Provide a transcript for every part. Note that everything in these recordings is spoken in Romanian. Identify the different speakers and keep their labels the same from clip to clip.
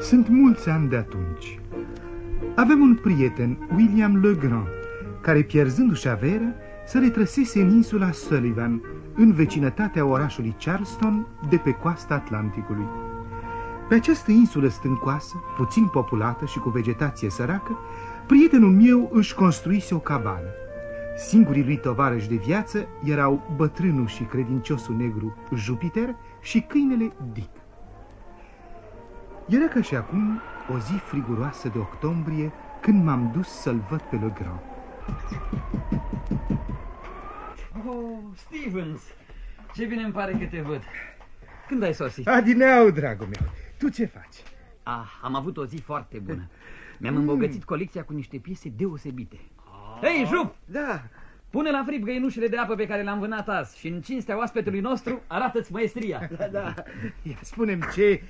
Speaker 1: Sunt mulți ani de atunci. Avem un prieten, William Legrand, care, pierzându-și averea, se retrăsese în insula Sullivan, în vecinătatea orașului Charleston, de pe coasta Atlanticului. Pe această insulă stâncoasă, puțin populată și cu vegetație săracă, prietenul meu își construise o cabană. Singurii lui tovarăși de viață erau bătrânul și credinciosul negru Jupiter și câinele Dick. Era ca și acum o zi friguroasă de octombrie când m-am dus să-l văd pe Le Grand.
Speaker 2: Oh, Stevens, ce bine îmi pare că te văd. Când ai sosit?
Speaker 1: Adineau, dragul meu, tu ce faci?
Speaker 2: Ah, am avut o zi foarte bună. Mi-am îmbogățit colecția cu niște piese deosebite. Hei, Jup!
Speaker 1: Da,
Speaker 2: Pune la frip găinușele de apă pe care le-am vânat azi și în cinstea oaspetelui nostru arată-ți maestria.
Speaker 1: da, da. Ia, spunem ce,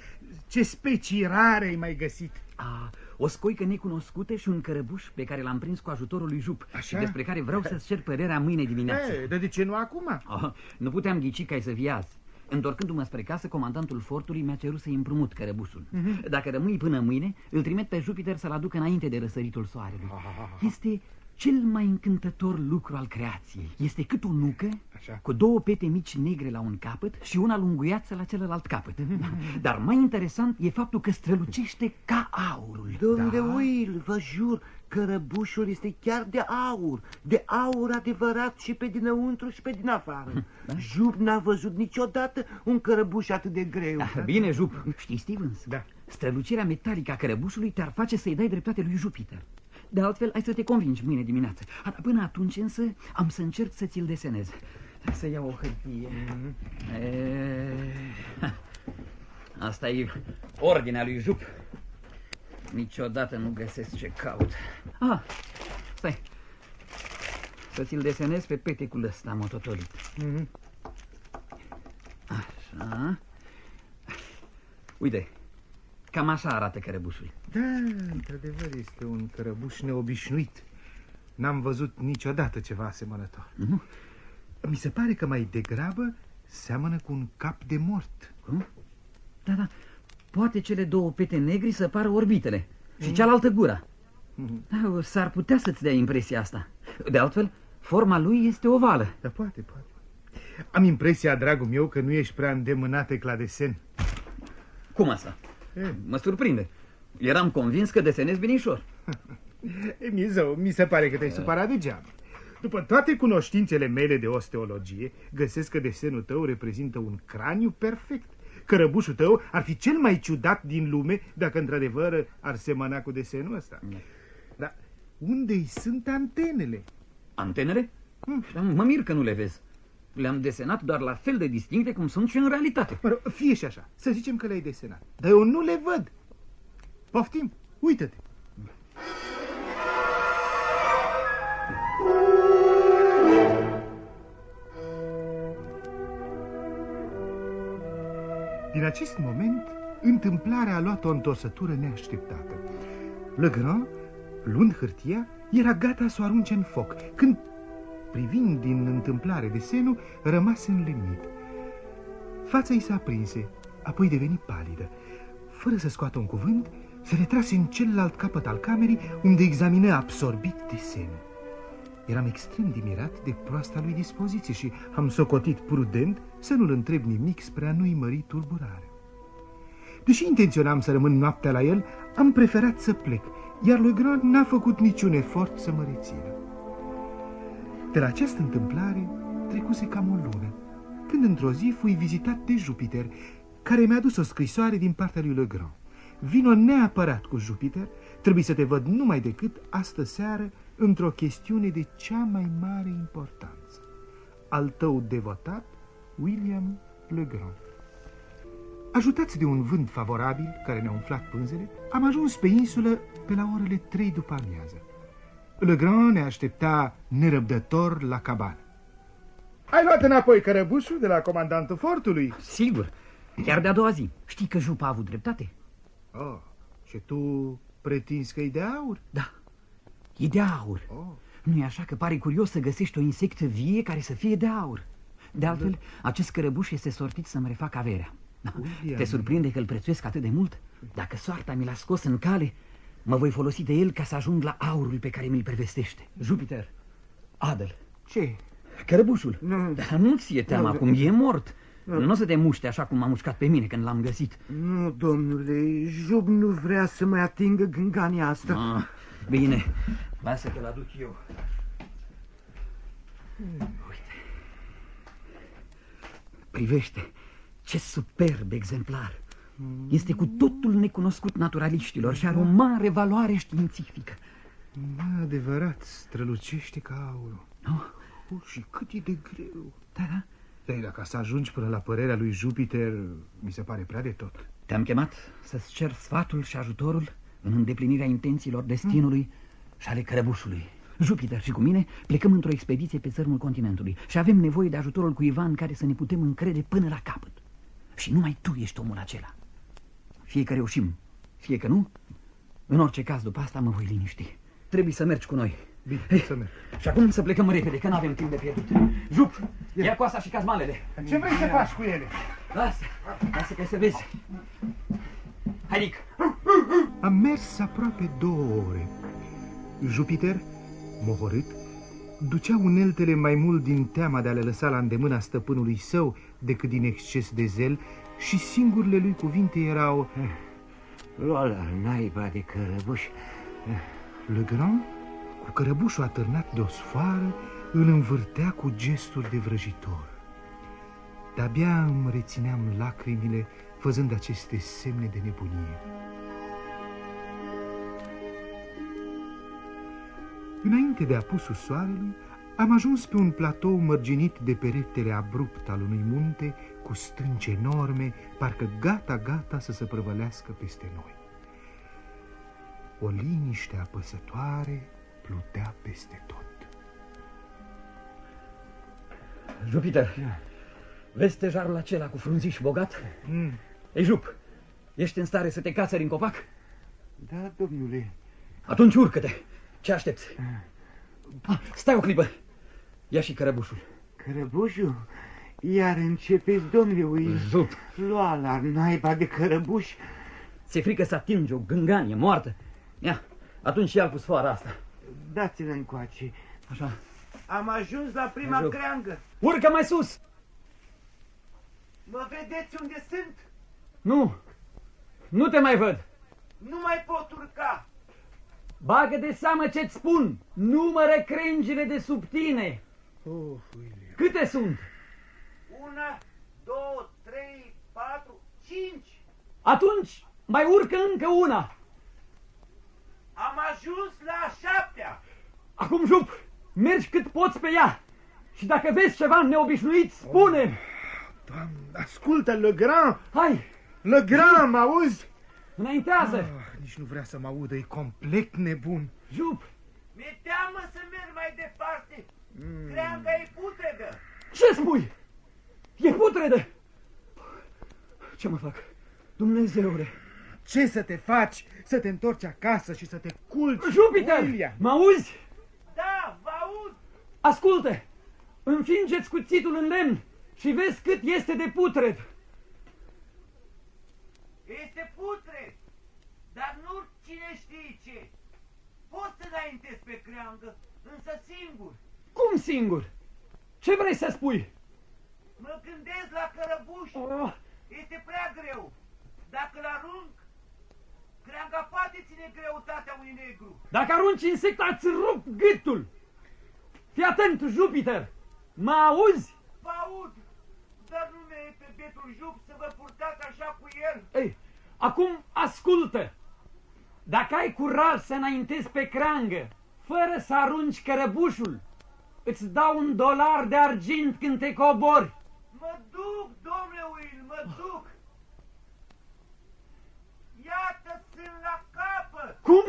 Speaker 1: ce specii rare ai mai găsit.
Speaker 2: Ah, o scoică necunoscută și un cărăbuș pe care l-am prins cu ajutorul lui Jup
Speaker 1: Așa?
Speaker 2: și despre care vreau să-ți cer părerea mâine dimineață.
Speaker 1: E, dar de ce nu acum?
Speaker 2: Oh, nu puteam ghici ca să fie azi. Întorcându-mă spre casă, comandantul fortului mi-a cerut să-i împrumut cărăbușul. Dacă rămâi până mâine, îl trimit pe Jupiter să-l aducă înainte de răsăritul soarelui. Este cel mai încântător lucru al creației. Este cât o nucă
Speaker 1: Așa.
Speaker 2: cu două pete mici negre la un capăt și una lunguiață la celălalt capăt. Dar mai interesant e faptul că strălucește ca aurul.
Speaker 3: Domnule da? Will, vă jur, cărăbușul este chiar de aur, de aur adevărat și pe dinăuntru și pe din afară. Da? Jup n-a văzut niciodată un cărăbuș atât de greu.
Speaker 2: Ah, Bine, Jup. Știi, Stevens?
Speaker 1: Da.
Speaker 2: Strălucirea metalică a cărăbușului te-ar face să-i dai dreptate lui Jupiter. De altfel, ai să te convingi mâine dimineață. A, dar Până atunci însă am să încerc să ți-l desenez. Hai să iau o hârtie. E... ha. Asta e ordinea lui Jup. Niciodată nu găsesc ce caut. Ah, stai. Să ți-l desenez pe petecul ăsta mototolit.
Speaker 1: Mhm.
Speaker 2: Așa. Uite, cam așa arată cărăbușul.
Speaker 1: Da, într-adevăr este un cărăbuș neobișnuit. N-am văzut niciodată ceva asemănător.
Speaker 2: Nu?
Speaker 1: Mi se pare că mai degrabă seamănă cu un cap de mort.
Speaker 2: Cum? Da, da. Poate cele două pete negri să pară orbitele și cealaltă gura. Da, S-ar putea să-ți dea impresia asta. De altfel, forma lui este ovală.
Speaker 1: Da, poate, poate. Am impresia, dragul meu, că nu ești prea îndemânat la desen.
Speaker 2: Cum asta?
Speaker 1: E,
Speaker 2: Mă surprinde. Eram convins că desenez binișor.
Speaker 1: e, mi, zău, mi se pare că te-ai supărat degeaba. După toate cunoștințele mele de osteologie, găsesc că desenul tău reprezintă un craniu perfect. Cărăbușul tău ar fi cel mai ciudat din lume dacă într-adevăr ar semăna cu desenul ăsta. Dar unde-i sunt antenele?
Speaker 2: Antenele? Hm, Mă mir că nu le vezi. Le-am desenat doar la fel de distincte cum sunt și în realitate.
Speaker 1: Mă rog, fie și așa. Să zicem că le-ai desenat. Dar eu nu le văd. Poftim, uită-te. Din acest moment, întâmplarea a luat o întorsătură neașteptată. Legrand, luând hârtia, era gata să o arunce în foc, când, privind din întâmplare desenul, rămase înlemnit. Fața i s-a aprinse, apoi deveni palidă. Fără să scoată un cuvânt, se retrase în celălalt capăt al camerei, unde examină absorbit desenul. Eram extrem de mirat de proasta lui dispoziție și am socotit prudent să nu-l întreb nimic spre a nu-i mări tulburarea. Deși intenționam să rămân noaptea la el, am preferat să plec, iar lui Grand n-a făcut niciun efort să mă rețină. De la această întâmplare trecuse cam o lună, când într-o zi fui vizitat de Jupiter, care mi-a dus o scrisoare din partea lui Legrand. Vino neapărat cu Jupiter, trebuie să te văd numai decât astă seară într-o chestiune de cea mai mare importanță. Al tău devotat, William Legrand. Ajutați de un vânt favorabil care ne-a umflat pânzele, am ajuns pe insulă pe la orele trei după amiază. Legrand ne aștepta nerăbdător la cabană. Ai luat înapoi cărăbușul de la comandantul fortului?
Speaker 2: Sigur. Chiar de-a doua zi. Știi că Jupa a avut dreptate?
Speaker 1: Oh, și tu pretinzi că e de aur?
Speaker 2: Da. E de aur.
Speaker 1: Oh.
Speaker 2: nu e așa că pare curios să găsești o insectă vie care să fie de aur? De altfel, acest cărăbuș este sortit să-mi refac averea. Da. Te surprinde că îl prețuiesc atât de mult? Dacă soarta mi l-a scos în cale, mă voi folosi de el ca să ajung la aurul pe care mi-l prevestește. Jupiter, Adel.
Speaker 3: Ce?
Speaker 2: Cărăbușul. Nu. Dar nu ți-e teama, nu, acum e mort. Nu. nu o să te muște așa cum m-a mușcat pe mine când l-am găsit.
Speaker 3: Nu, domnule, Jub nu vrea să mai atingă gângania asta. Ah,
Speaker 2: bine, lasă că-l aduc eu. Uite. Privește, ce superb exemplar. Este cu totul necunoscut naturaliștilor și are o mare valoare științifică.
Speaker 1: Da, adevărat, strălucește ca aurul.
Speaker 2: Oh.
Speaker 1: Oh, și cât e de greu.
Speaker 2: Da, da.
Speaker 1: Dar dacă să ajungi până la părerea lui Jupiter, mi se pare prea de tot.
Speaker 2: Te-am chemat să-ți cer sfatul și ajutorul în îndeplinirea intențiilor destinului hmm. și ale crăbușului. Jupiter și cu mine plecăm într-o expediție pe țărmul continentului și avem nevoie de ajutorul cuiva în care să ne putem încrede până la capăt. Și numai tu ești omul acela. Fie că reușim, fie că nu, în orice caz după asta mă voi liniști. Trebuie să mergi cu noi.
Speaker 1: Bine, Hei, să merg.
Speaker 2: Și acum să plecăm repede, că nu avem timp de pierdut. Jup, ia, ia coasa și cazmalele.
Speaker 1: Ce vrei să faci cu ele?
Speaker 2: Lasă, lasă că să vezi. Hai, Nick.
Speaker 1: Am mers aproape două ore. Jupiter, mohorât, ducea uneltele mai mult din teama de a le lăsa la îndemâna stăpânului său decât din exces de zel și singurele lui cuvinte erau...
Speaker 3: Lua la naiba de cărăbuș.
Speaker 1: Le Grand, cu cărăbușul atârnat de o sfoară, îl învârtea cu gesturi de vrăjitor. De-abia îmi rețineam lacrimile văzând aceste semne de nebunie. Înainte de apusul soarelui, am ajuns pe un platou mărginit de peretele abrupt al unui munte cu stânci enorme, parcă gata-gata să se prăvălească peste noi. O liniște apăsătoare plutea peste tot.
Speaker 2: Jupiter, vezi tejarul acela cu frunziș bogat? Mm. Ei, Jup, ești în stare să te cațări în copac?
Speaker 3: Da, domnule.
Speaker 2: Atunci urcă-te. Ce aștepți? Ah, stai o clipă. Ia și cărăbușul.
Speaker 3: Cărăbușul? Iar începeți, domnule, ui.
Speaker 2: Zup.
Speaker 3: Lua la naiba de cărăbuș.
Speaker 2: Ți-e frică să atingi o gânganie moartă? Ia, atunci ia-l cu sfoara asta.
Speaker 3: Dați-l încoace.
Speaker 2: Așa.
Speaker 3: Am ajuns la prima Ajung. creangă.
Speaker 2: Urcă mai sus!
Speaker 3: Mă vedeți unde sunt?
Speaker 2: Nu, nu te mai văd.
Speaker 3: Nu mai pot urca.
Speaker 2: Bagă de seamă ce-ți spun. Numără crengile de sub tine.
Speaker 1: Oh, William.
Speaker 2: Câte sunt?
Speaker 3: Una, două, trei, patru, cinci.
Speaker 2: Atunci mai urcă încă una.
Speaker 3: Am ajuns la șaptea.
Speaker 2: Acum, Jup, mergi cât poți pe ea. Și dacă vezi ceva neobișnuit, spune -mi.
Speaker 1: Oh, Doamne, ascultă, Le Grand.
Speaker 2: Hai.
Speaker 1: Le Grand, mă auzi?
Speaker 2: Înaintează.
Speaker 1: Oh, nici nu vrea să mă audă, e complet nebun.
Speaker 2: Jup.
Speaker 3: Mi-e teamă să merg mai departe. Mm. Creanga e putredă.
Speaker 2: Ce spui? E putredă. Ce mă fac? Dumnezeule.
Speaker 1: Ce să te faci? Să te întorci acasă și să te culci?
Speaker 2: Jupiter! Mă auzi?
Speaker 3: Da, vă aud!
Speaker 2: Ascultă! Înfingeți cuțitul în lemn și vezi cât este de putred.
Speaker 3: Este putred, dar nu cine știe ce. Poți să înaintezi pe creangă, însă singur.
Speaker 2: Cum singur? Ce vrei să spui?
Speaker 3: Mă gândesc la cărăbuș. Oh. Este prea greu. Dacă l arunc, creanga poate ține greutatea unui negru.
Speaker 2: Dacă arunci insecta, îți rup gâtul. Fii atent, Jupiter. Mă auzi?
Speaker 3: Vă aud, dar nu mi pe betul Jup să vă purtați așa cu el.
Speaker 2: Ei, acum ascultă. Dacă ai curaj să înaintezi pe creangă, fără să arunci cărăbușul, îți dau un dolar de argint când te cobori.
Speaker 3: Mă duc, domnule Will, mă duc. Iată, sunt la capăt.
Speaker 2: Cum?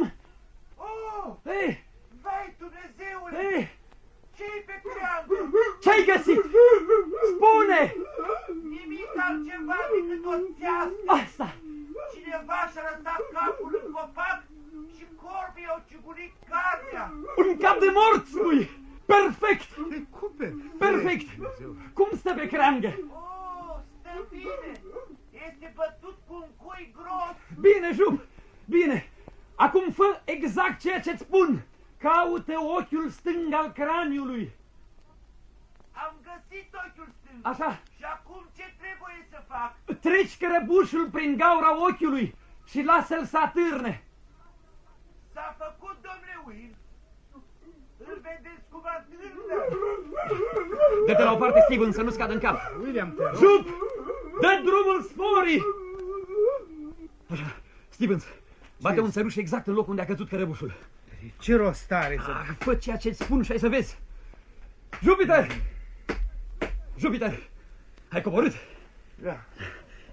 Speaker 3: Oh!
Speaker 2: Ei!
Speaker 3: Vai, Dumnezeule!
Speaker 2: Ei!
Speaker 3: Ce-i pe creangă?
Speaker 2: Ce-ai găsit? Spune!
Speaker 3: Nimic altceva decât o țească.
Speaker 2: Asta!
Speaker 3: Cineva și-a lăsat capul în copac și corbii au ciugurit carnea.
Speaker 2: Un cap de mort, spui! Perfect!
Speaker 1: Cum
Speaker 2: Perfect! Cum stă pe creangă?
Speaker 3: Oh, stă bine! Este bătut cu un cui gros.
Speaker 2: Bine, Jup, bine. Acum fă exact ceea ce-ți spun. Caută ochiul stâng al craniului.
Speaker 3: Am găsit ochiul stâng.
Speaker 2: Așa.
Speaker 3: Și acum ce trebuie să fac?
Speaker 2: Treci cărăbușul prin gaura ochiului și lasă-l să atârne.
Speaker 3: S-a făcut, domnule Will. Îl vedeți cum atârnă.
Speaker 2: Dă-te la o parte, Steven, să nu scadă în cap.
Speaker 1: William, te rog.
Speaker 2: Jup! Dă drumul sporii! Așa, Stevens, bate un țăruș exact în locul unde a căzut cărăbușul.
Speaker 1: Ce rost are să...
Speaker 2: Ah, fă ceea ce-ți spun și ai să vezi. Jupiter! Jupiter! Ai coborât?
Speaker 3: Da.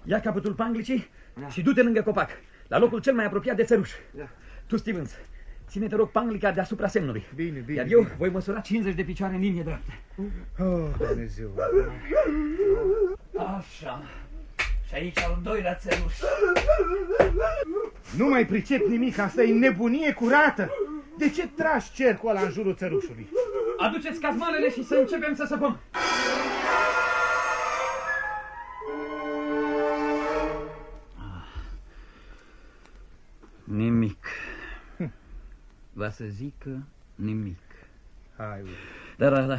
Speaker 2: Ia capătul panglicii
Speaker 3: Da.
Speaker 2: și du-te lângă copac, la locul cel mai apropiat de țăruș.
Speaker 3: Da.
Speaker 2: Tu, Stevens, ține-te rog panglica deasupra semnului.
Speaker 1: Bine, bine.
Speaker 2: Iar eu
Speaker 1: bine.
Speaker 2: voi măsura 50 de picioare în linie dreaptă.
Speaker 1: Oh, Dumnezeu.
Speaker 2: Așa. Și aici al doilea țăruș.
Speaker 1: Nu mai pricep nimic, asta e nebunie curată. De ce tragi cercul ăla în jurul țărușului?
Speaker 2: Aduceți cazmalele și să începem să săpăm. Nimic. Va să zică nimic.
Speaker 1: Hai, uite.
Speaker 2: Da, da, da.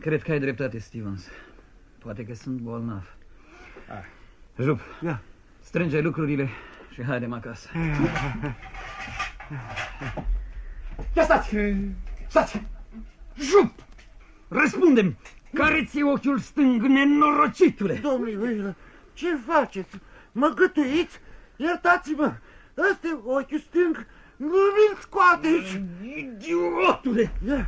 Speaker 2: Cred că ai dreptate, Stevens. Poate că sunt bolnav.
Speaker 1: Ah.
Speaker 2: Jup,
Speaker 3: Da.
Speaker 2: strânge lucrurile și haidem acasă. Ia stați! Stați! Jup! Răspundem! Care ți ochiul stâng, nenorocitule?
Speaker 3: Domnule Will, ce faceți? Mă gătuiți? Iertați-mă. Ăsta e ochiul stâng. Nu mi-l scoateți.
Speaker 2: Idiotule!
Speaker 3: Da.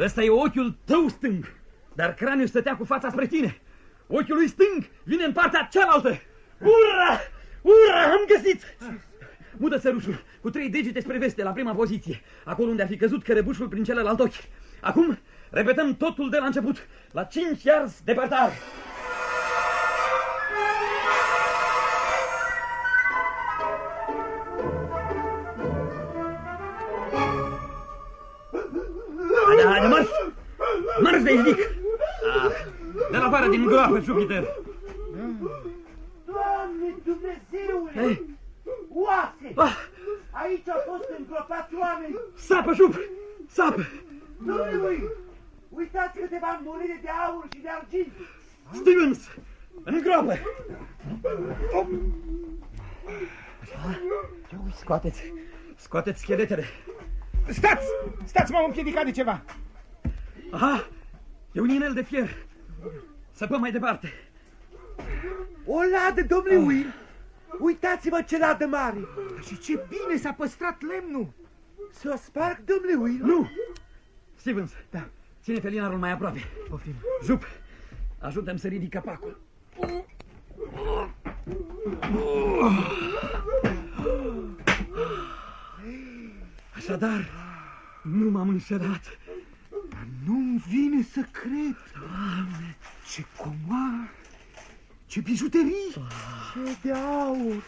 Speaker 2: Ăsta e ochiul tău stâng, dar craniul stătea cu fața spre tine. Ochiul lui stâng vine în partea cealaltă. Ura! Ura! Am găsit! Mută sărușul cu trei degete spre veste, la prima poziție, acolo unde a fi căzut cărăbușul prin celălalt ochi. Acum repetăm totul de la început, la 5 yards departare. Haide, de la afară din groapă, Jupiter!
Speaker 3: Doamne Dumnezeule!
Speaker 2: Ei,
Speaker 3: Oase!
Speaker 2: ah,
Speaker 3: Aici au fost îngropați oameni.
Speaker 2: sapă, Jup! Sapă!
Speaker 3: Domnule Will, uitați câteva monede de aur și de argint.
Speaker 2: Stevens! În groapă! Ce ui, scoateți! Scoateți scheletele!
Speaker 1: Stați! Stați, m-am împiedicat de ceva.
Speaker 2: Aha! E un inel de fier! Săpăm mai departe!
Speaker 3: O ladă, domnule Will. Uitați-vă ce ladă mare.
Speaker 1: Și ce bine s-a păstrat lemnul.
Speaker 3: Să o sparg, domnule Will?
Speaker 2: Nu! Stevens, da. ține felinarul mai aproape.
Speaker 1: Poftim.
Speaker 2: Jup, ajută-mi să ridic capacul. Așadar, nu m-am înșelat.
Speaker 1: Nu-mi vine să cred. Ce comar! Ce bijuterii!
Speaker 3: Ce de aur.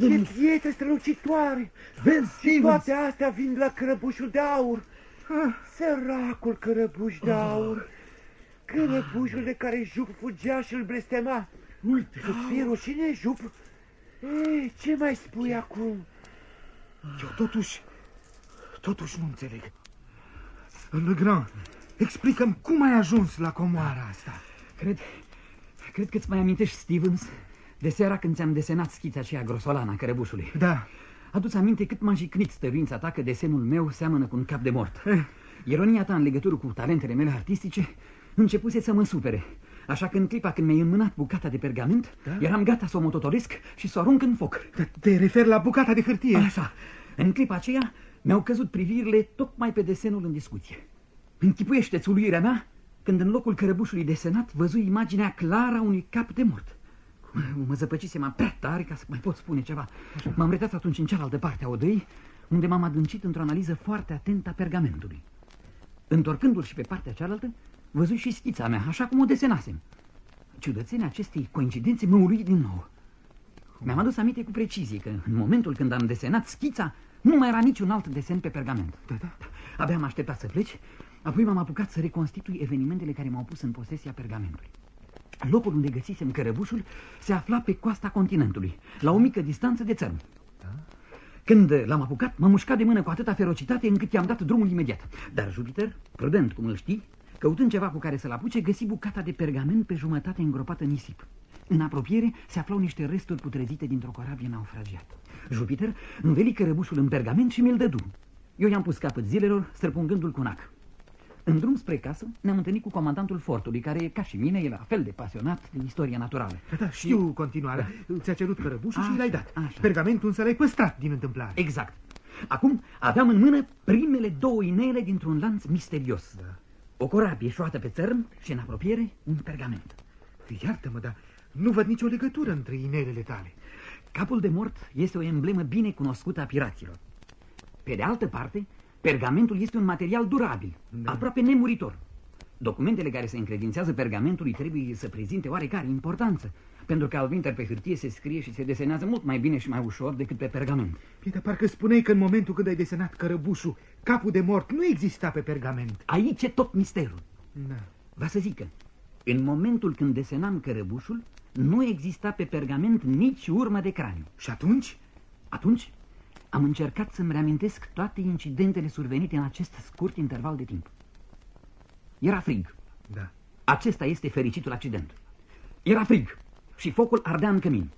Speaker 3: Ce pietre strălucitoare.
Speaker 2: Vezi, Stevens?
Speaker 3: Toate astea vin la cărăbușul de aur. Săracul cărăbuș de aur. Cărăbușul de care Jup fugea și îl blestema.
Speaker 2: Uite,
Speaker 3: Să-ți fie rușine, Jup? Ei, ce mai spui acum?
Speaker 1: Eu totuși, totuși nu înțeleg. Legrand, explicăm cum ai ajuns la comoara asta.
Speaker 2: Cred, cred că îți mai amintești, Stevens, de seara când ți-am desenat schița aceea grosolană a cărăbușului.
Speaker 1: Da,
Speaker 2: Adu-ți aminte cât m-a jicnit stăruința ta că desenul meu seamănă cu un cap de mort. Ironia ta în legătură cu talentele mele artistice începuse să mă supere. Așa că în clipa când mi-ai înmânat bucata de pergament,
Speaker 1: Da?
Speaker 2: eram gata să o mototolesc și să o arunc în foc.
Speaker 1: Dar te referi la bucata de hârtie.
Speaker 2: Așa, în clipa aceea mi-au căzut privirile tocmai pe desenul în discuție. Închipuiește-ți uluirea mea când în locul cărăbușului desenat văzui imaginea clară a unui cap de mort. Mă zăpăcisem prea tare ca să mai pot spune ceva. M-am retat atunci în cealaltă parte a odăii, unde m-am adâncit într-o analiză foarte atentă a pergamentului. Întorcându-l și pe partea cealaltă, văzui și schița mea, așa cum o desenasem. Ciudățenia acestei coincidențe mă ului din nou. Mi-am adus aminte cu precizie că în momentul când am desenat schița, nu mai era niciun alt desen pe pergament.
Speaker 1: Da, da.
Speaker 2: Abia am așteptat să pleci, apoi m-am apucat să reconstitui evenimentele care m-au pus în posesia pergamentului. Locul unde găsisem cărăbușul se afla pe coasta continentului, la o mică distanță de țărm. Da? Când l-am apucat, m-am mușcat de mână cu atâta ferocitate încât i-am dat drumul imediat. Dar Jupiter, prudent cum îl știi, căutând ceva cu care să-l apuce, găsi bucata de pergament pe jumătate îngropată în nisip. În apropiere se aflau niște resturi putrezite dintr-o corabie naufragiată. Jupiter înveli cărăbușul în pergament și mi-l dădu. Eu i-am pus capăt zilelor, străpungându-l cu nac. În drum spre casă ne-am întâlnit cu comandantul fortului, care, ca și mine, e la fel de pasionat din istoria naturală.
Speaker 1: Da, da știu e... continuarea. Da. Ți-a cerut cărăbușul și l-ai dat. Așa. Pergamentul însă l-ai păstrat din întâmplare.
Speaker 2: Exact. Acum aveam în mână primele două inele dintr-un lanț misterios. Da. O corabie șoată pe țărm și în apropiere un pergament.
Speaker 1: Iartă-mă, dar nu văd nicio legătură între inelele tale.
Speaker 2: Capul de mort este o emblemă bine cunoscută a piraților. Pe de altă parte, pergamentul este un material durabil, da. aproape nemuritor. Documentele care se încredințează pergamentului trebuie să prezinte oarecare importanță, pentru că albinter pe hârtie se scrie și se desenează mult mai bine și mai ușor decât pe pergament.
Speaker 1: Pietă, parcă spuneai că în momentul când ai desenat cărăbușul, capul de mort nu exista pe pergament.
Speaker 2: Aici e tot misterul. Da. Va să zică, în momentul când desenam cărăbușul, nu exista pe pergament nici urmă de craniu.
Speaker 1: Și atunci?
Speaker 2: Atunci am încercat să-mi reamintesc toate incidentele survenite în acest scurt interval de timp. Era frig.
Speaker 1: Da.
Speaker 2: Acesta este fericitul accident. Era frig și focul ardea în cămin.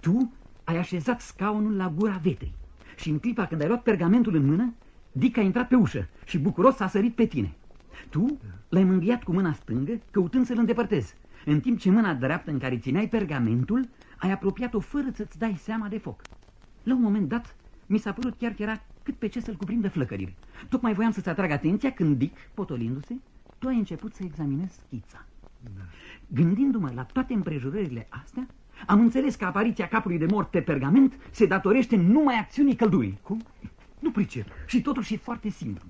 Speaker 2: Tu ai așezat scaunul la gura vetei și în clipa când ai luat pergamentul în mână, Dick a intrat pe ușă și bucuros a sărit pe tine. Tu da. l-ai mângâiat cu mâna stângă, căutând să-l îndepărtezi, în timp ce mâna dreaptă în care țineai pergamentul ai apropiat-o fără să-ți dai seama de foc. La un moment dat, mi s-a părut chiar că era cât pe ce să-l cuprindă flăcărire. Tocmai voiam să-ți atrag atenția când Dick, potolindu-se, tu ai început să examinezi schița. Da. Gândindu-mă la toate împrejurările astea, am înțeles că apariția capului de mort pe pergament se datorește numai acțiunii căldurii.
Speaker 1: Cum? Nu pricep.
Speaker 2: Și totuși e foarte simplu.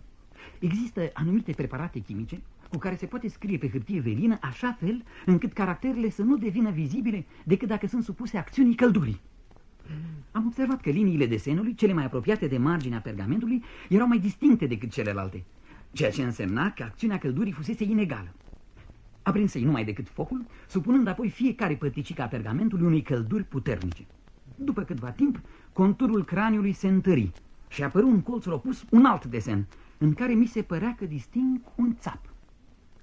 Speaker 2: Există anumite preparate chimice cu care se poate scrie pe hârtie velină așa fel încât caracterele să nu devină vizibile decât dacă sunt supuse acțiunii căldurii. Am observat că liniile desenului, cele mai apropiate de marginea pergamentului, erau mai distincte decât celelalte, ceea ce însemna că acțiunea căldurii fusese inegală. Aprinsei numai decât focul, supunând apoi fiecare părticică a pergamentului unei călduri puternice. După câtva timp, conturul craniului se întări și apăru în colțul opus un alt desen, în care mi se părea că disting un țap.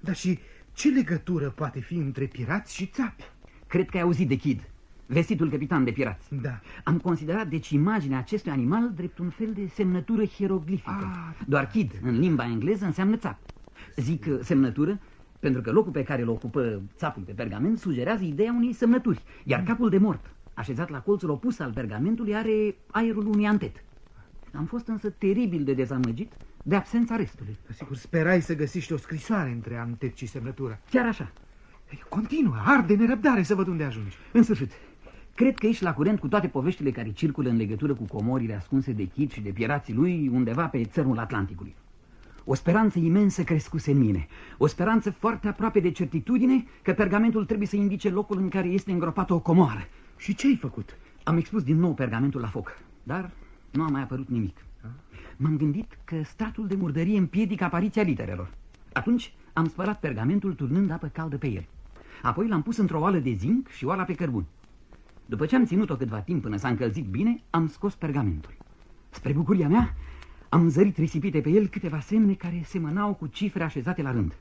Speaker 1: Dar și ce legătură poate fi între pirați și țapi?
Speaker 2: Cred că ai auzit de Kid, vestitul capitan de pirați.
Speaker 1: Da.
Speaker 2: Am considerat deci imaginea acestui animal drept un fel de semnătură hieroglifică. Ah, Doar Kid, în limba engleză, înseamnă țap. Zic semnătură pentru că locul pe care îl ocupă țapul pe pergament sugerează ideea unei semnături, iar capul de mort, așezat la colțul opus al pergamentului, are aerul unui antet. Am fost însă teribil de dezamăgit de absența restului.
Speaker 1: Sigur, sperai să găsești o scrisoare între antet și semnătura.
Speaker 2: Chiar așa.
Speaker 1: Continuă, arde nerăbdare să văd unde ajungi.
Speaker 2: În sfârșit, cred că ești la curent cu toate poveștile care circulă în legătură cu comorile ascunse de chit și de pierații lui undeva pe țărmul Atlanticului. O speranță imensă crescuse în mine, o speranță foarte aproape de certitudine că pergamentul trebuie să indice locul în care este îngropată o comoară.
Speaker 1: Și ce ai făcut?
Speaker 2: Am expus din nou pergamentul la foc, dar nu a mai apărut nimic. M-am gândit că statul de murdărie împiedică apariția literelor. Atunci am spălat pergamentul turnând apă caldă pe el. Apoi l-am pus într-o oală de zinc și oala pe cărbun. După ce am ținut-o câtva timp până s-a încălzit bine, am scos pergamentul. Spre bucuria mea, am zărit risipite pe el câteva semne care semănau cu cifre așezate la rând.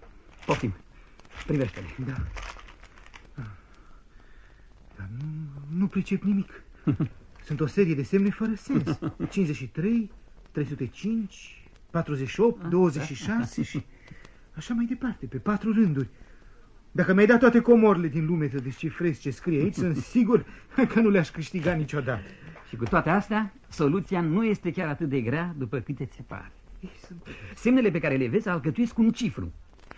Speaker 2: Poftim, privește-le.
Speaker 1: Da. Dar nu, nu pricep nimic. Sunt o serie de semne fără sens. 53, 305, 48, 26 și așa mai departe, pe patru rânduri. Dacă mi-ai dat toate comorile din lume să descifrezi ce scrie aici, sunt sigur că nu le-aș câștiga niciodată.
Speaker 2: Și cu toate astea, soluția nu este chiar atât de grea după câte ți se pare. Semnele pe care le vezi alcătuiesc un cifru,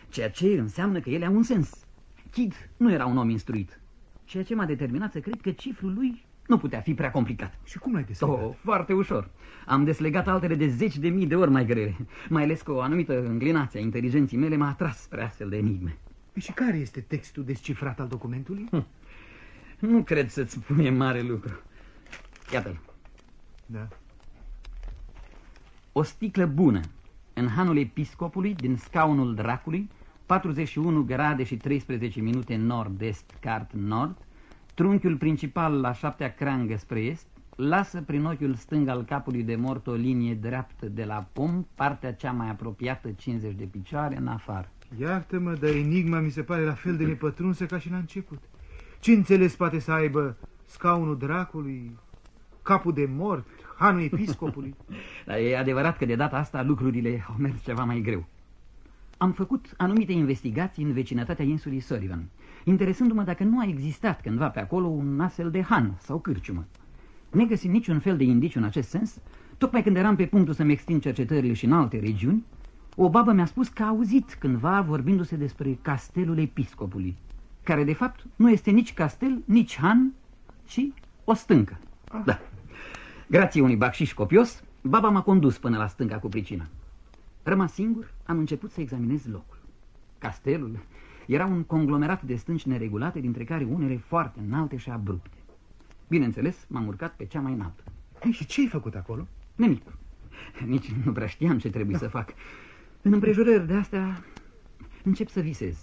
Speaker 2: ceea ce înseamnă că ele au un sens. Kid nu era un om instruit, ceea ce m-a determinat să cred că cifrul lui nu putea fi prea complicat.
Speaker 1: Și cum l-ai deslegat?
Speaker 2: Oh, foarte ușor. Am deslegat altele de zeci de mii de ori mai grele, mai ales că o anumită înclinație a inteligenții mele m-a atras spre astfel de enigme.
Speaker 1: Păi și care este textul descifrat al documentului? Hm.
Speaker 2: Nu cred să-ți spune mare lucru. Iată-l.
Speaker 1: Da.
Speaker 2: O sticlă bună, în hanul episcopului din scaunul dracului, 41 grade și 13 minute nord-est, cart nord, trunchiul principal la șaptea crangă spre est, lasă prin ochiul stâng al capului de mort o linie dreaptă de la pom, partea cea mai apropiată 50 de picioare în afară.
Speaker 1: Iartă-mă, dar enigma mi se pare la fel de nepătrunsă ca și la început. Ce înțeles poate să aibă scaunul dracului, capul de mort, hanul episcopului?
Speaker 2: Dar e adevărat că de data asta lucrurile au mers ceva mai greu. Am făcut anumite investigații în vecinătatea insulii Sullivan, interesându-mă dacă nu a existat cândva pe acolo un astfel de han sau cârciumă. Negăsind niciun fel de indiciu în acest sens, tocmai când eram pe punctul să-mi extind cercetările și în alte regiuni, o babă mi-a spus că a auzit cândva vorbindu-se despre castelul episcopului, care de fapt nu este nici castel, nici han, ci o stâncă. Ah. Da. Grație unui bacșiș copios, baba m-a condus până la stânca cu pricina. Rămas singur, am început să examinez locul. Castelul era un conglomerat de stânci neregulate, dintre care unele foarte înalte și abrupte. Bineînțeles, m-am urcat pe cea mai înaltă.
Speaker 1: Ei, și ce ai făcut acolo?
Speaker 2: Nimic. Nici nu prea știam ce trebuie da. să fac. În împrejurări de astea încep să visez.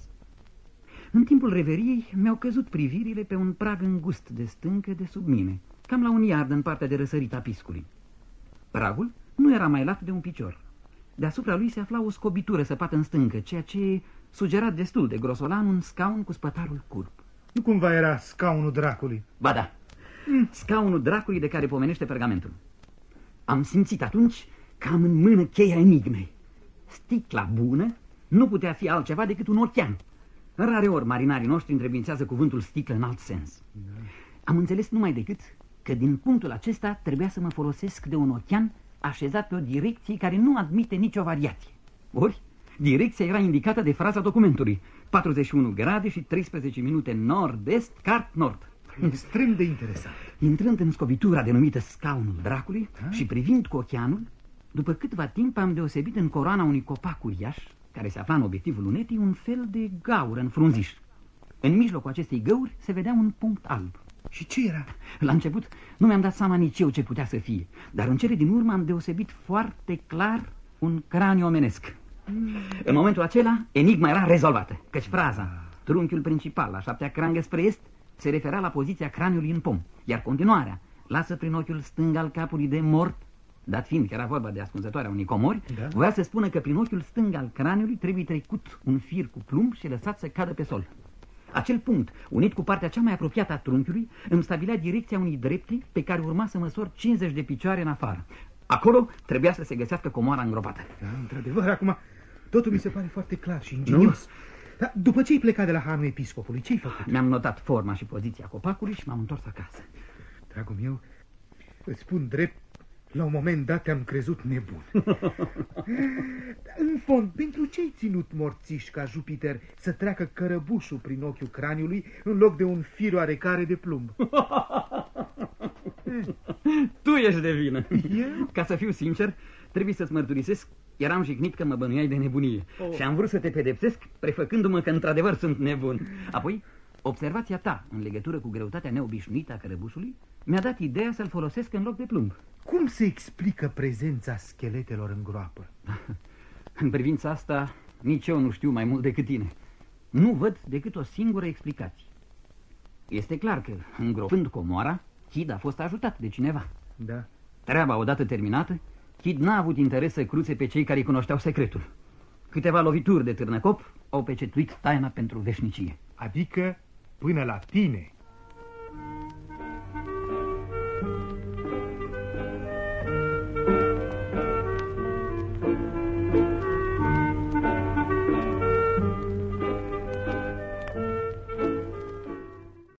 Speaker 2: În timpul reveriei mi-au căzut privirile pe un prag îngust de stâncă de sub mine, cam la un iard în partea de răsărit a piscului. Pragul nu era mai lat de un picior. Deasupra lui se afla o scobitură săpată în stâncă, ceea ce sugera destul de grosolan un scaun cu spătarul curb.
Speaker 1: Nu cumva era scaunul dracului?
Speaker 2: Ba da, mm. scaunul dracului de care pomenește pergamentul. Am simțit atunci că am în mână cheia enigmei. Sticla bună nu putea fi altceva decât un ochean. Rare ori marinarii noștri întrebințează cuvântul sticlă în alt sens. Da. Am înțeles numai decât că din punctul acesta trebuia să mă folosesc de un ochean așezat pe o direcție care nu admite nicio variație. Ori, direcția era indicată de fraza documentului. 41 grade și 13 minute nord-est, cart nord.
Speaker 1: Extrem de interesant.
Speaker 2: Intrând în scobitura denumită scaunul dracului ha? și privind cu ocheanul, după câtva timp am deosebit în coroana unui copac uriaș, care se afla în obiectivul lunetei, un fel de gaură în frunziș. În mijlocul acestei găuri se vedea un punct alb.
Speaker 1: Și ce era?
Speaker 2: La început nu mi-am dat seama nici eu ce putea să fie, dar în cele din urmă am deosebit foarte clar un craniu omenesc. Mm. În momentul acela, enigma era rezolvată, căci fraza, trunchiul principal la șaptea crangă spre est, se referea la poziția craniului în pom, iar continuarea, lasă prin ochiul stâng al capului de mort, dat fiind că era vorba de ascunzătoarea unei comori, da? voia să spună că prin ochiul stâng al craniului trebuie trecut un fir cu plumb și lăsat să cadă pe sol. Acel punct, unit cu partea cea mai apropiată a trunchiului, îmi stabilea direcția unui drepti pe care urma să măsor 50 de picioare în afară. Acolo trebuia să se găsească comoara îngropată.
Speaker 1: Da, într-adevăr, acum totul mi se pare foarte clar și ingenios. Nu? Dar după ce ai plecat de la hanul episcopului, ce ai făcut?
Speaker 2: Mi-am notat forma și poziția copacului și m-am întors acasă.
Speaker 1: Dragul meu, îți spun drept, la un moment dat te-am crezut nebun. în fond, pentru ce ai ținut morțiș ca Jupiter să treacă cărăbușul prin ochiul craniului în loc de un fir oarecare de plumb?
Speaker 2: tu ești de vină. Eu? Ca să fiu sincer, trebuie să-ți mărturisesc, eram jignit că mă bănuiai de nebunie oh. și am vrut să te pedepsesc prefăcându-mă că într-adevăr sunt nebun. Apoi, observația ta în legătură cu greutatea neobișnuită a cărăbușului mi-a dat ideea să-l folosesc în loc de plumb.
Speaker 1: Cum se explică prezența scheletelor în groapă?
Speaker 2: în privința asta, nici eu nu știu mai mult decât tine. Nu văd decât o singură explicație. Este clar că, îngropând comoara, Kid a fost ajutat de cineva.
Speaker 1: Da.
Speaker 2: Treaba odată terminată, Kid n-a avut interes să cruțe pe cei care cunoșteau secretul. Câteva lovituri de târnăcop au pecetuit taina pentru veșnicie.
Speaker 1: Adică până la tine